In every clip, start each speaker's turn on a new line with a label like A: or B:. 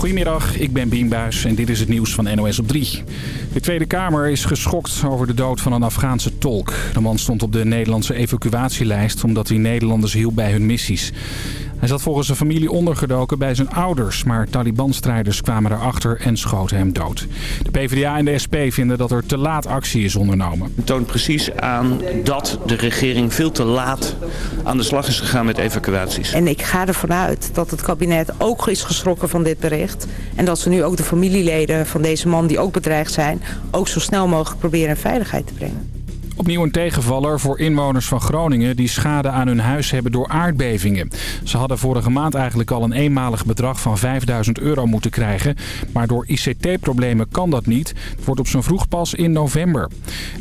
A: Goedemiddag, ik ben Bien Buijs en dit is het nieuws van NOS op 3. De Tweede Kamer is geschokt over de dood van een Afghaanse tolk. De man stond op de Nederlandse evacuatielijst omdat hij Nederlanders hielp bij hun missies. Hij zat volgens zijn familie ondergedoken bij zijn ouders, maar Taliban-strijders kwamen erachter en schoten hem dood. De PvdA en de SP vinden dat er te laat actie is ondernomen.
B: Het toont precies aan dat de regering veel te laat aan de slag is gegaan met evacuaties.
C: En ik ga ervan uit dat het kabinet ook is geschrokken van dit bericht. En dat ze nu ook de familieleden van deze man die ook bedreigd zijn... ook zo snel mogelijk proberen in veiligheid te brengen.
A: Opnieuw een tegenvaller voor inwoners van Groningen die schade aan hun huis hebben door aardbevingen. Ze hadden vorige maand eigenlijk al een eenmalig bedrag van 5000 euro moeten krijgen. Maar door ICT-problemen kan dat niet. Het wordt op zijn vroeg pas in november.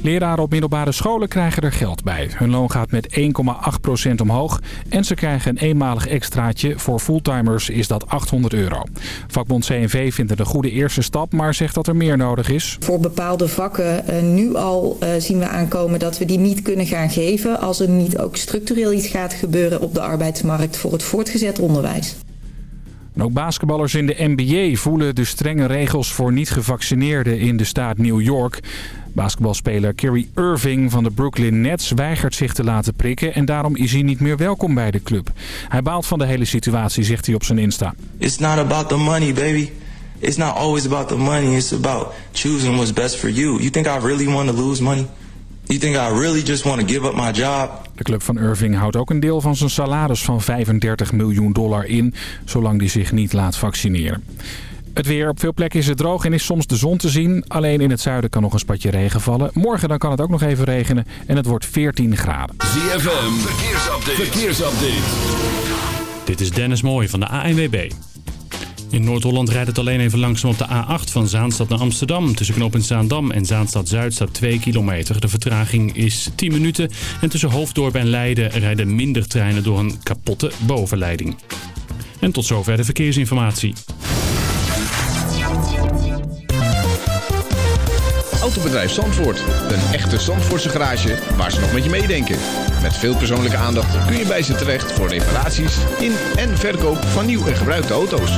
A: Leraren op middelbare scholen krijgen er geld bij. Hun loon gaat met 1,8% omhoog. En ze krijgen een eenmalig extraatje. Voor fulltimers is dat 800 euro. Vakbond CNV vindt het een goede eerste stap, maar zegt dat er meer nodig is.
D: Voor bepaalde vakken uh, nu al uh, zien we aankomen dat we die niet kunnen gaan geven als er niet ook structureel iets gaat gebeuren op de arbeidsmarkt voor het voortgezet onderwijs.
A: En ook basketballers in de NBA voelen de strenge regels voor niet-gevaccineerden in de staat New York. Basketbalspeler Kerry Irving van de Brooklyn Nets weigert zich te laten prikken en daarom is hij niet meer welkom bij de club. Hij baalt van de hele situatie, zegt hij op zijn Insta.
E: It's not about the money, baby. It's not always about the money. It's about choosing what's best for you. You think I really want to lose money? You think I really just want to give up my job?
A: De club van Irving houdt ook een deel van zijn salaris van 35 miljoen dollar in, zolang die zich niet laat vaccineren. Het weer. Op veel plekken is het droog en is soms de zon te zien. Alleen in het zuiden kan nog een spatje regen vallen. Morgen dan kan het ook nog even regenen en het wordt 14 graden.
F: ZFM, verkeersupdate. verkeersupdate.
G: Dit is Dennis Mooij van de ANWB. In Noord-Holland rijdt het alleen even langzaam op de A8 van Zaanstad naar Amsterdam. Tussen knooppunt Zaandam en Zaanstad-Zuid staat 2 kilometer. De vertraging is 10 minuten. En tussen Hoofddorp en Leiden rijden minder treinen door een kapotte bovenleiding. En tot zover de verkeersinformatie.
H: Autobedrijf Zandvoort. Een echte Zandvoortse garage waar ze nog met je meedenken. Met veel persoonlijke aandacht kun je bij ze terecht voor reparaties in en verkoop van nieuw en gebruikte auto's.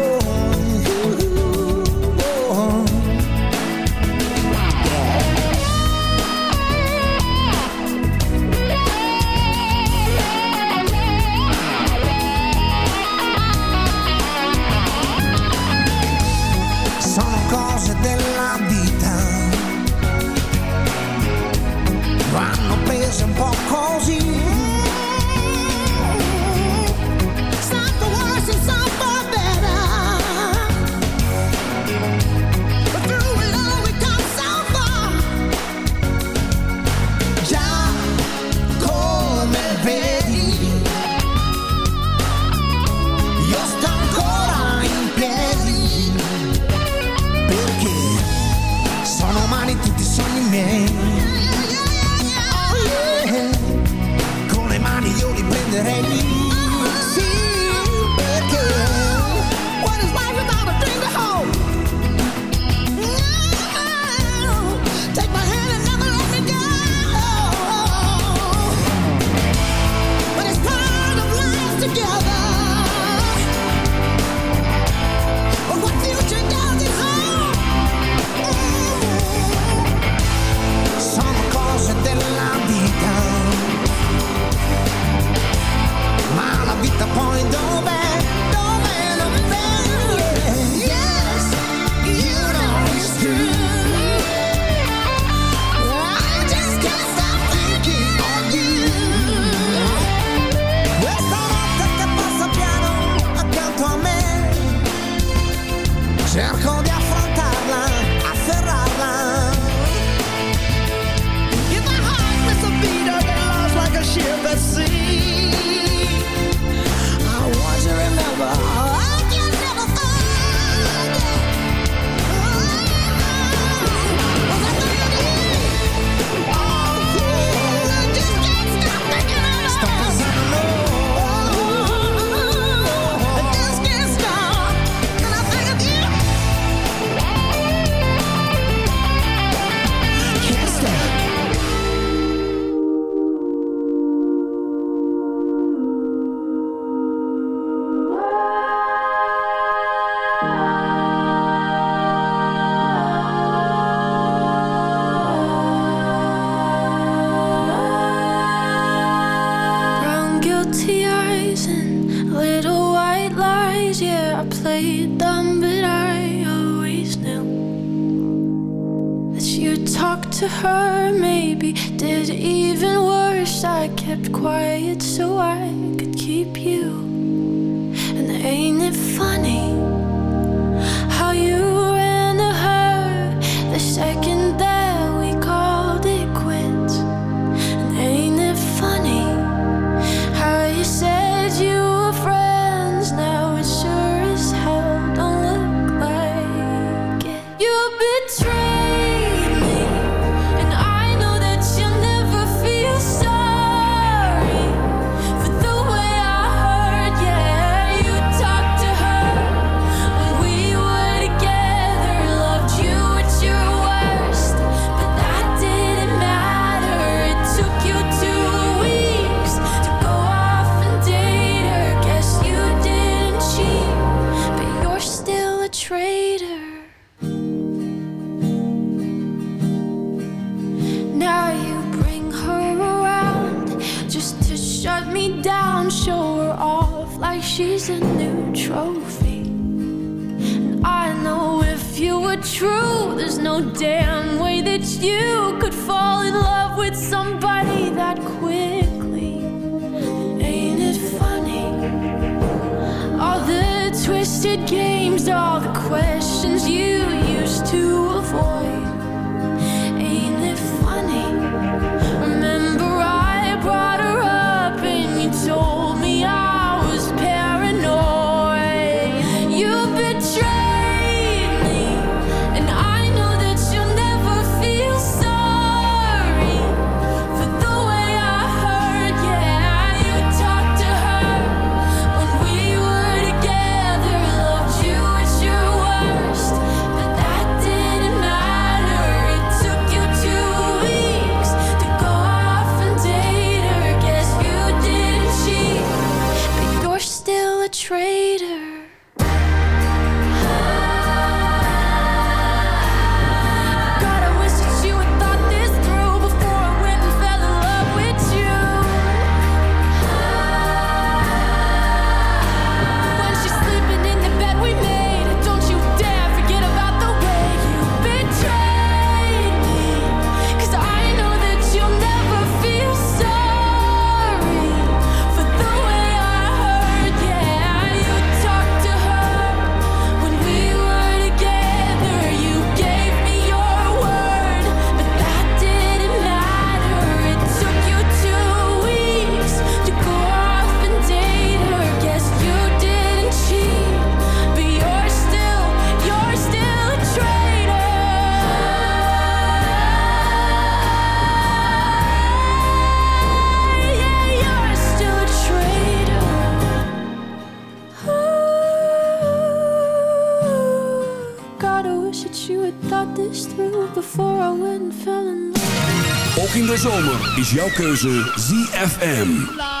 I: this through before I went and fell in love.
F: Ook in de zomer is jouw keuze ZFM.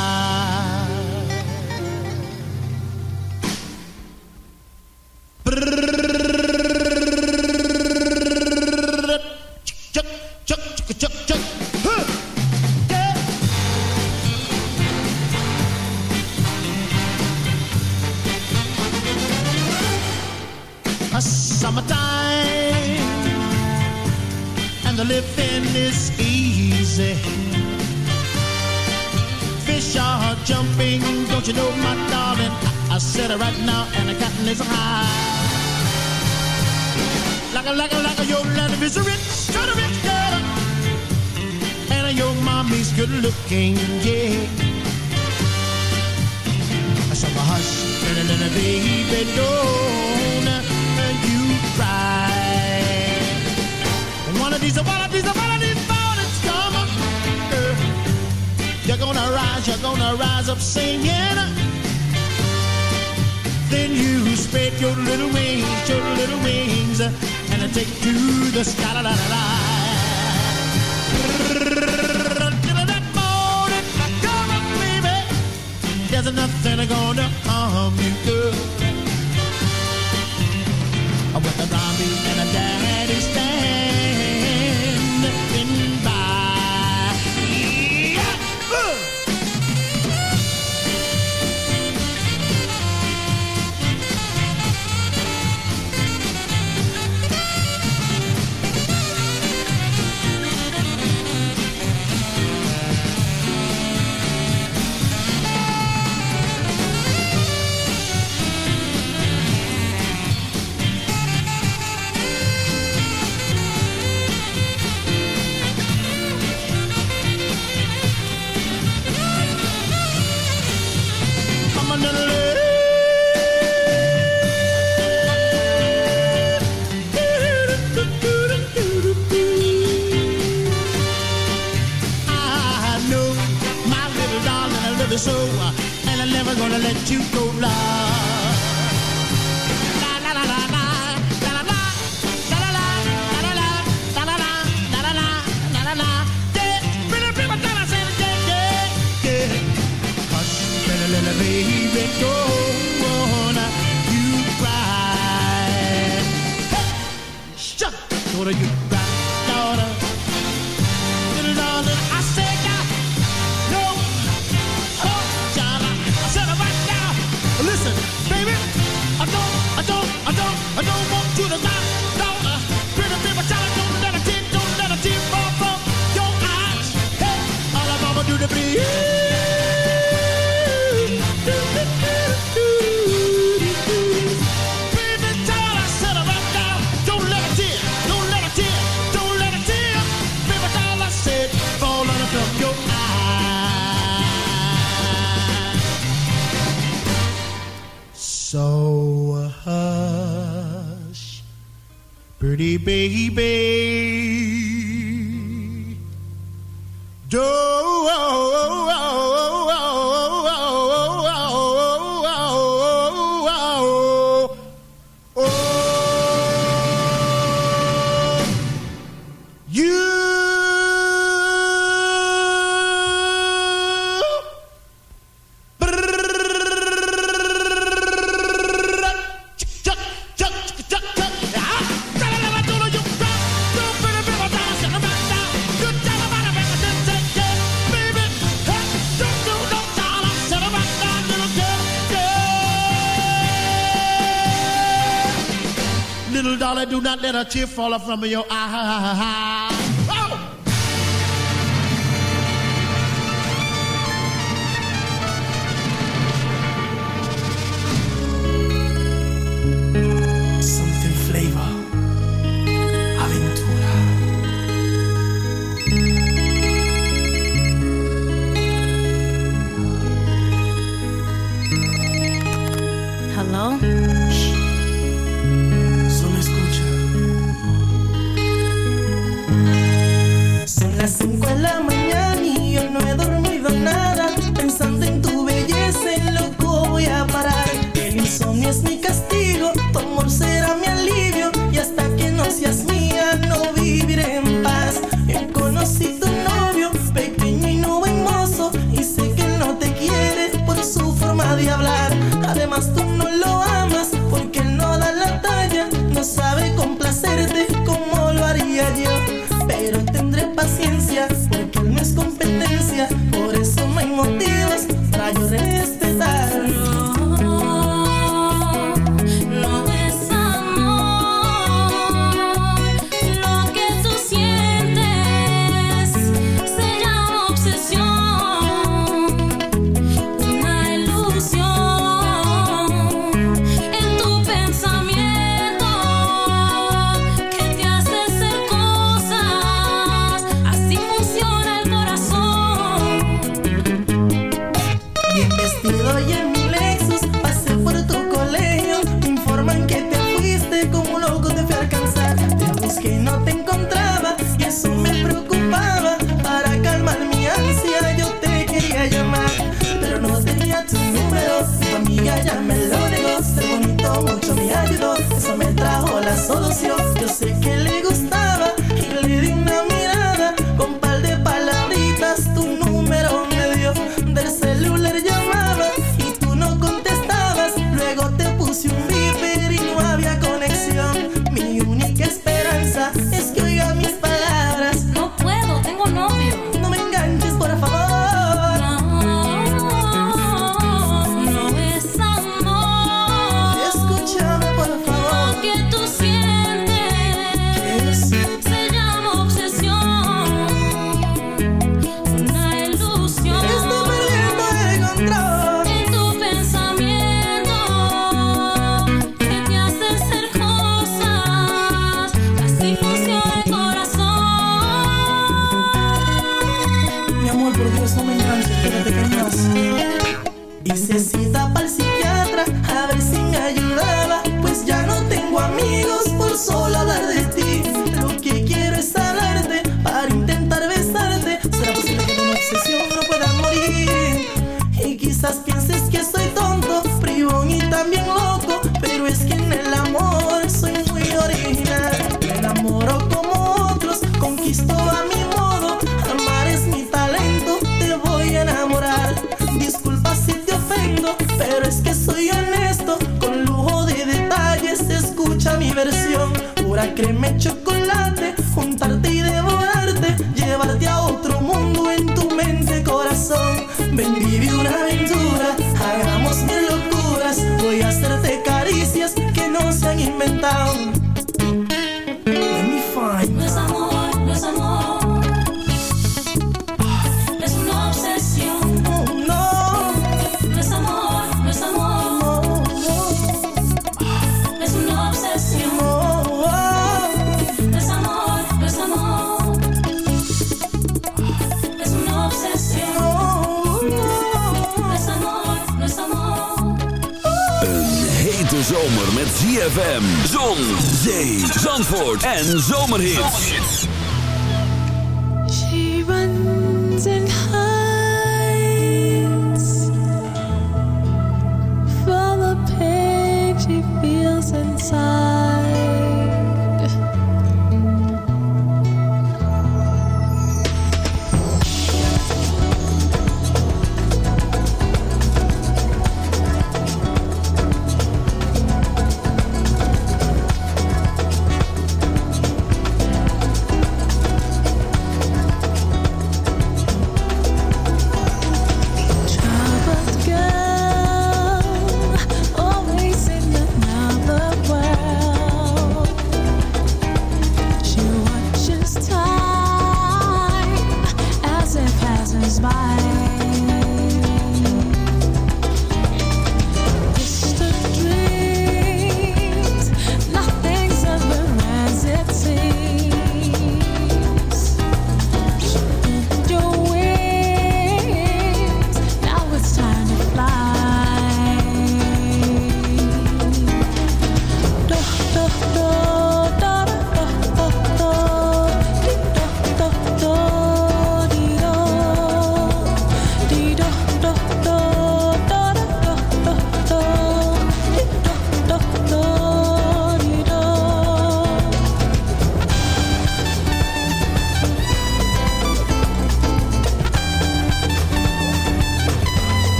J: handkerchief falling from your ah, eye.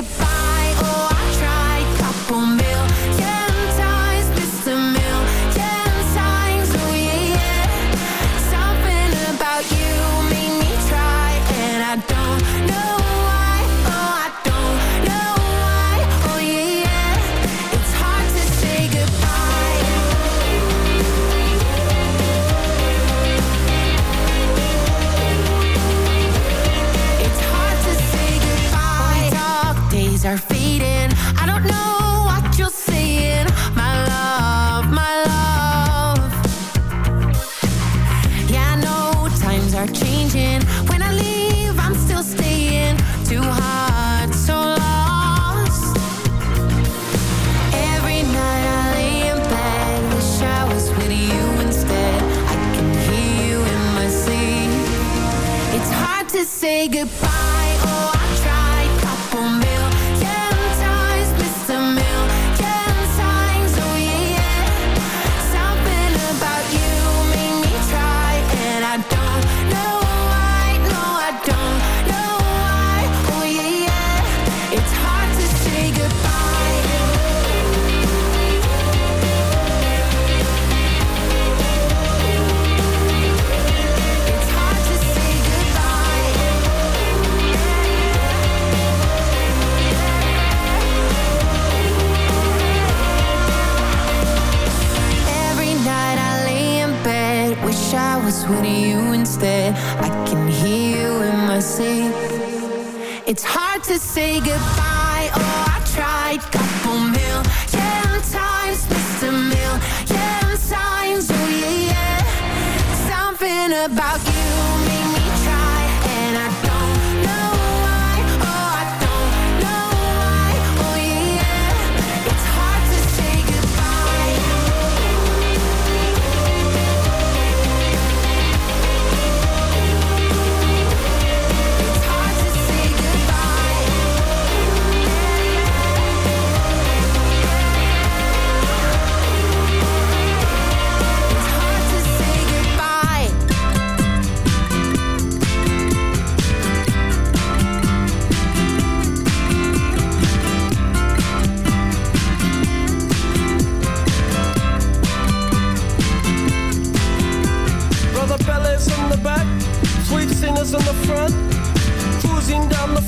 I: Goodbye. With you instead. I can hear you in my sleep. It's hard to say goodbye. Oh, I tried couple million times, missed a million times. Oh yeah, yeah. Something about you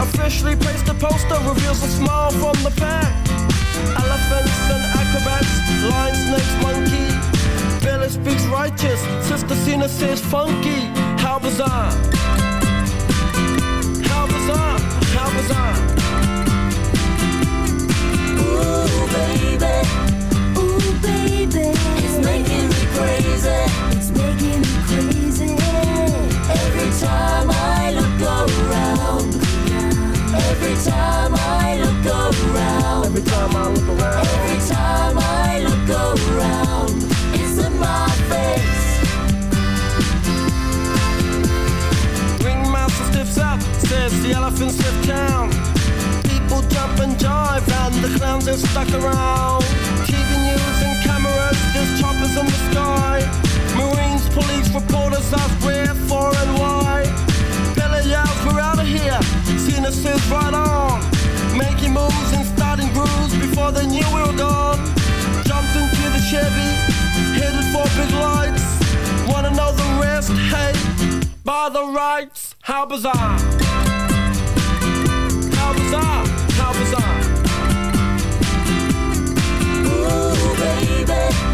K: Officially placed a poster reveals a smile from the pack. Elephants and acrobats, lion, snakes, monkey. Billy speaks righteous, Sister Cena says funky. How bizarre! How bizarre! How bizarre!
L: Ooh, baby. time I look around, every time I look around,
K: every time I look around,
L: it's in my face.
K: Ringmaster stiffs up, says the elephants lift down. People jump and jive, and the clowns are stuck around. TV news and cameras, there's choppers in the
M: sky. Marines, police, reporters ask where, for, and why. Billy yells, we're out of here. Seen us right on rooms and starting
K: grooves before they knew we
M: were gone. Jumped into the Chevy, headed for big lights. Wanna know the rest? Hey, by the rights, how bizarre! How bizarre! How bizarre! Ooh, baby.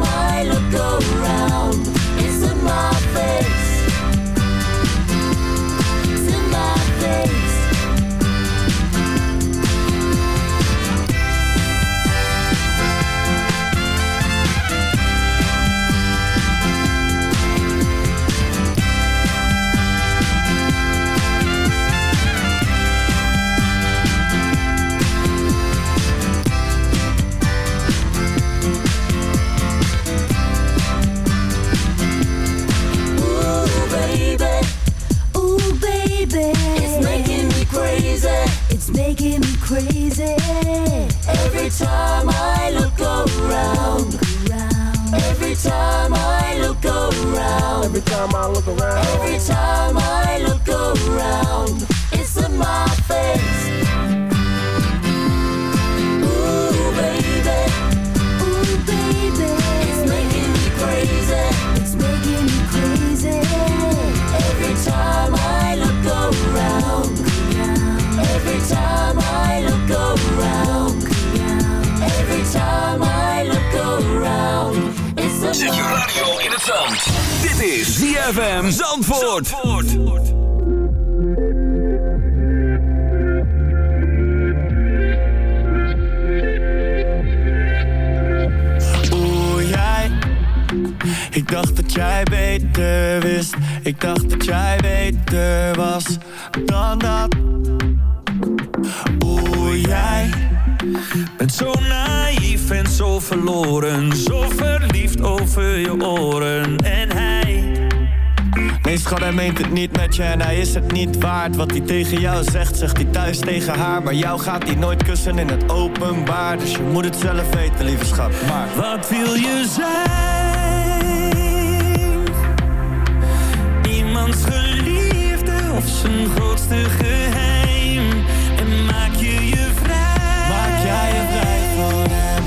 K: time I look around.
M: Every time I look around. It's in my face. Ooh, baby. Ooh, baby. It's making me crazy. It's making me crazy. Every time I look around. Every time I look around. Every time I look around. It's a
F: Zet je radio in het zand. ZFM Zandvoort.
N: Oeh, jij. Ik dacht dat jij beter wist. Ik dacht dat jij beter was dan dat. Oeh, jij.
O: Bent zo naïef en zo verloren. Zo verliefd over je oren. En hij.
N: Nee, schat, hij meent het niet met je en hij is het niet waard. Wat hij tegen jou zegt, zegt hij thuis tegen haar. Maar jou gaat hij nooit kussen in het openbaar. Dus je moet het zelf weten, lieve schat. Maar
O: Wat wil je zijn? Iemands geliefde of zijn grootste geheim? En maak je je vrij?
N: Maak jij je vrij van hem?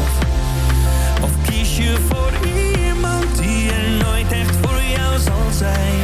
O: Of kies je voor iemand die er nooit echt voor jou zal zijn?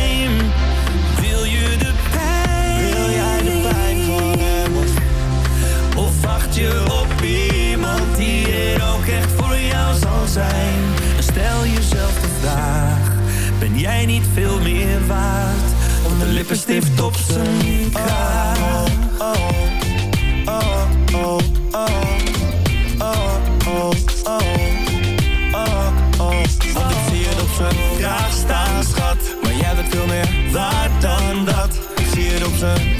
O: mij niet veel meer waard dan de lippenstift op zijn kraag.
N: Oh, oh, oh, oh, oh, oh, oh, Want ik zie het op zijn kraag staan, schat. Maar jij bent veel meer waard dan dat. Ik zie het op zijn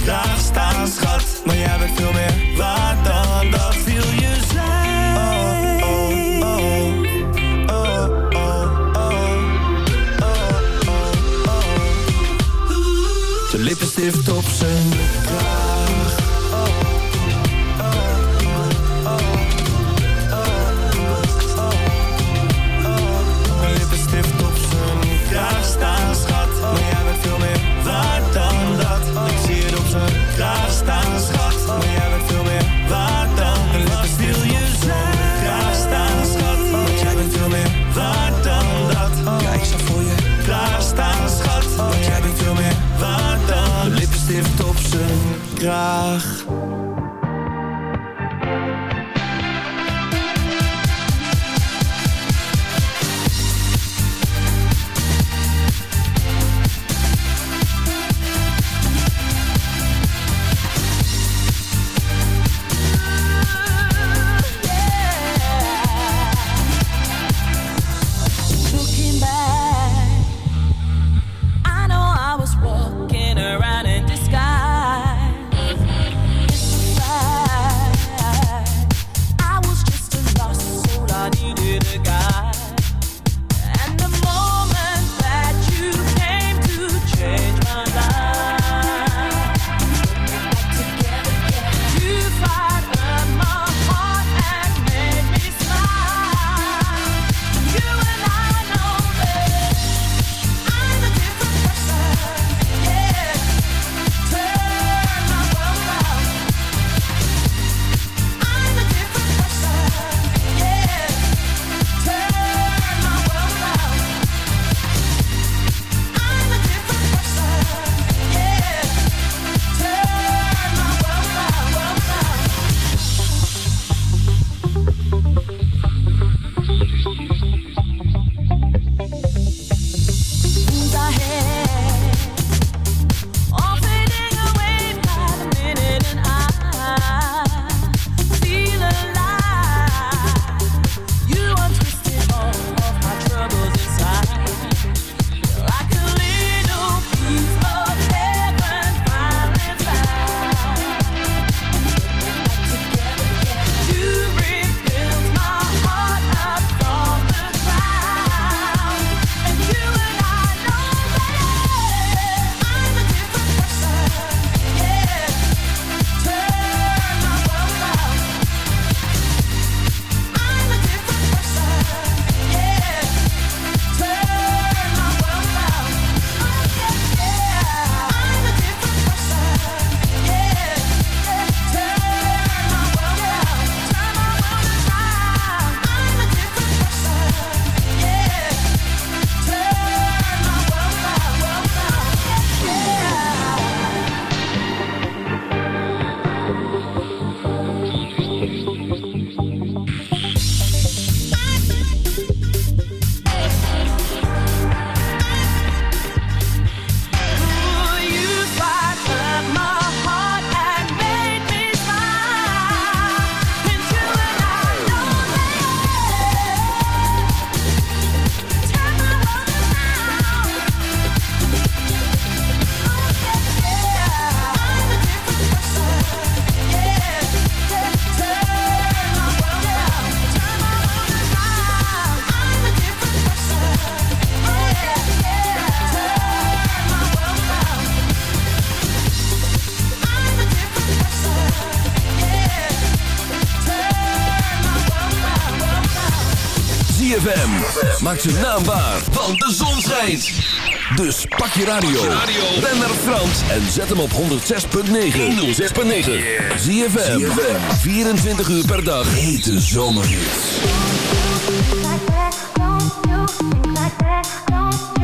F: tijd. Dus pak je radio. Ben naar Frans en zet hem op 106.9. 106.9. Zie je 24 uur per dag. Hete zomerhits.
L: Don't you think like that? Don't you think like that? Don't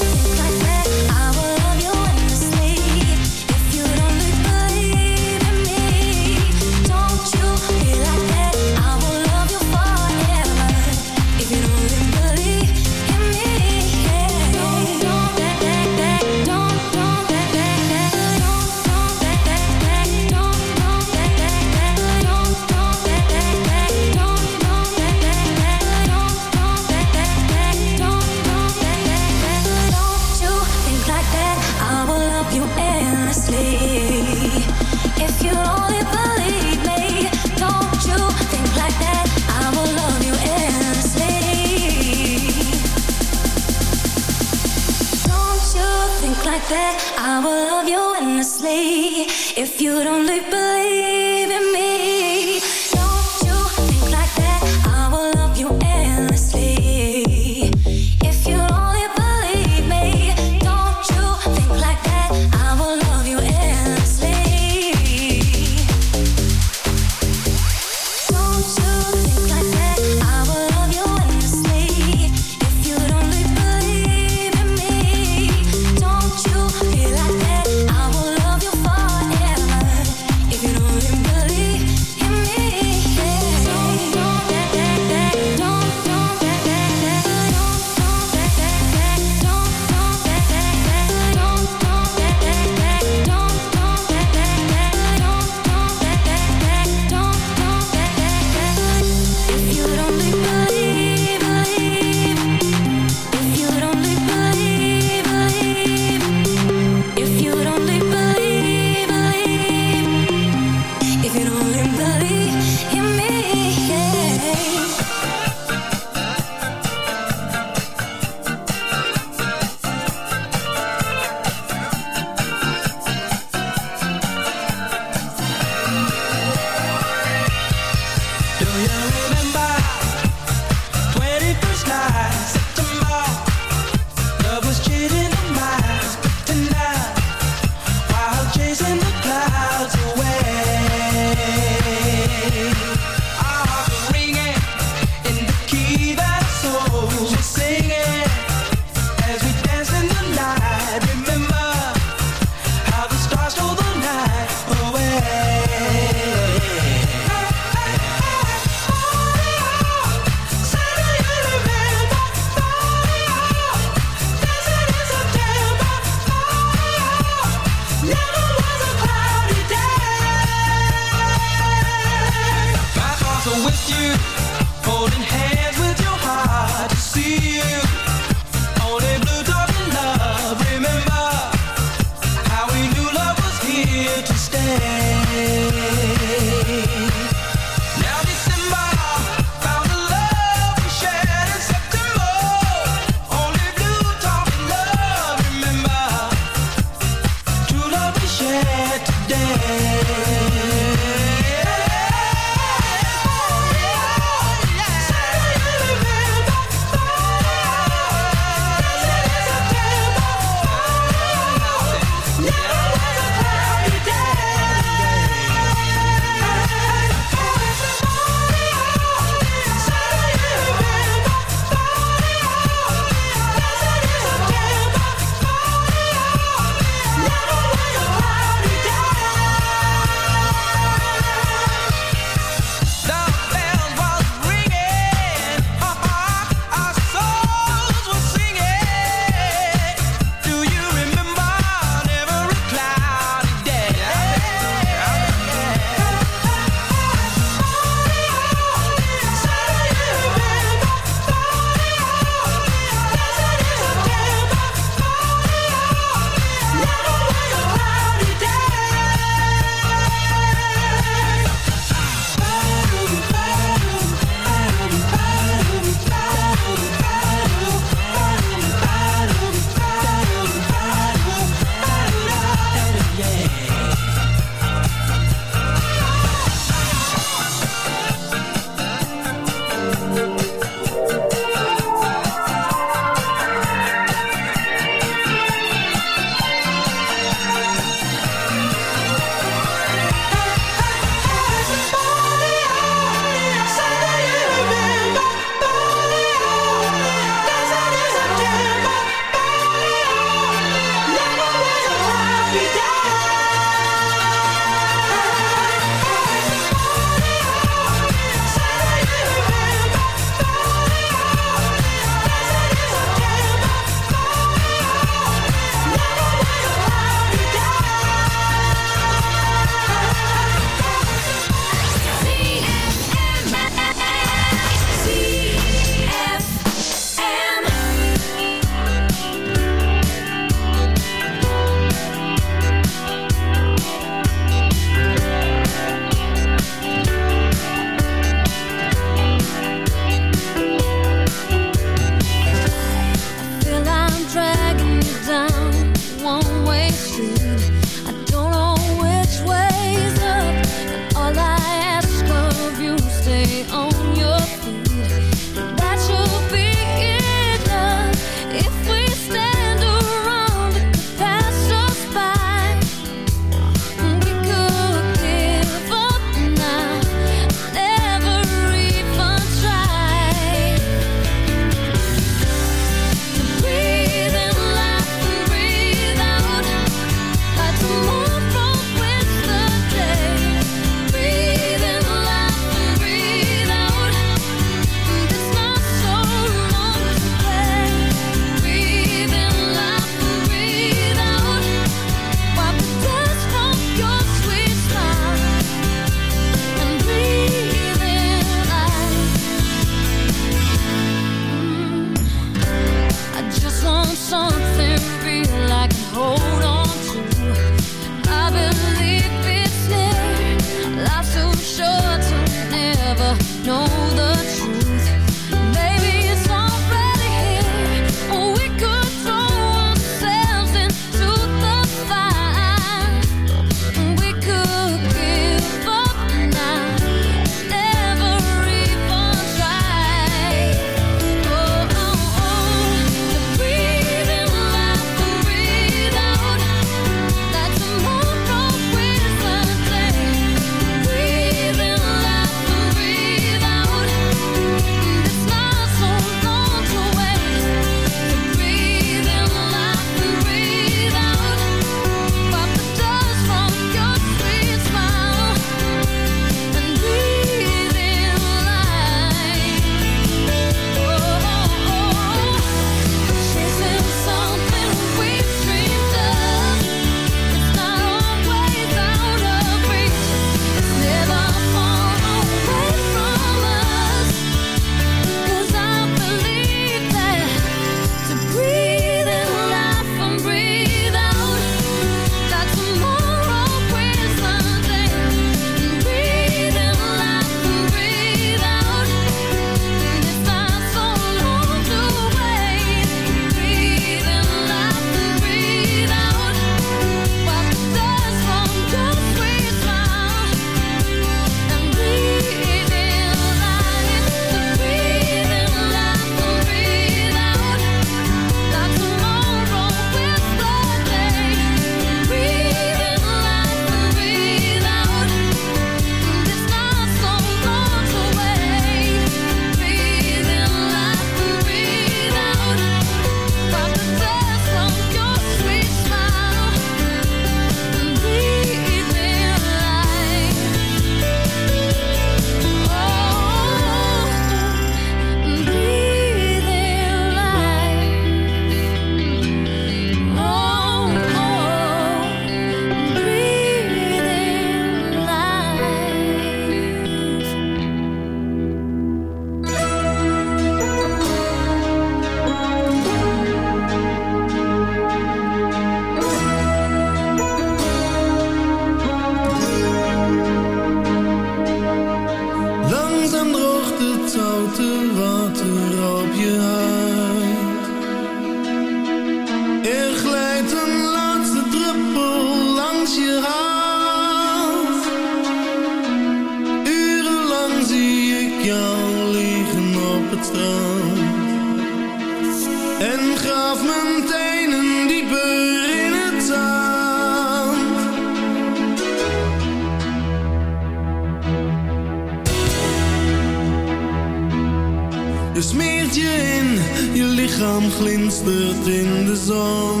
P: Je smeert je in, je lichaam glinstert in de zon.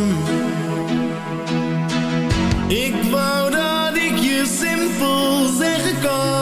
P: Ik wou dat ik je simpel zeggen kan.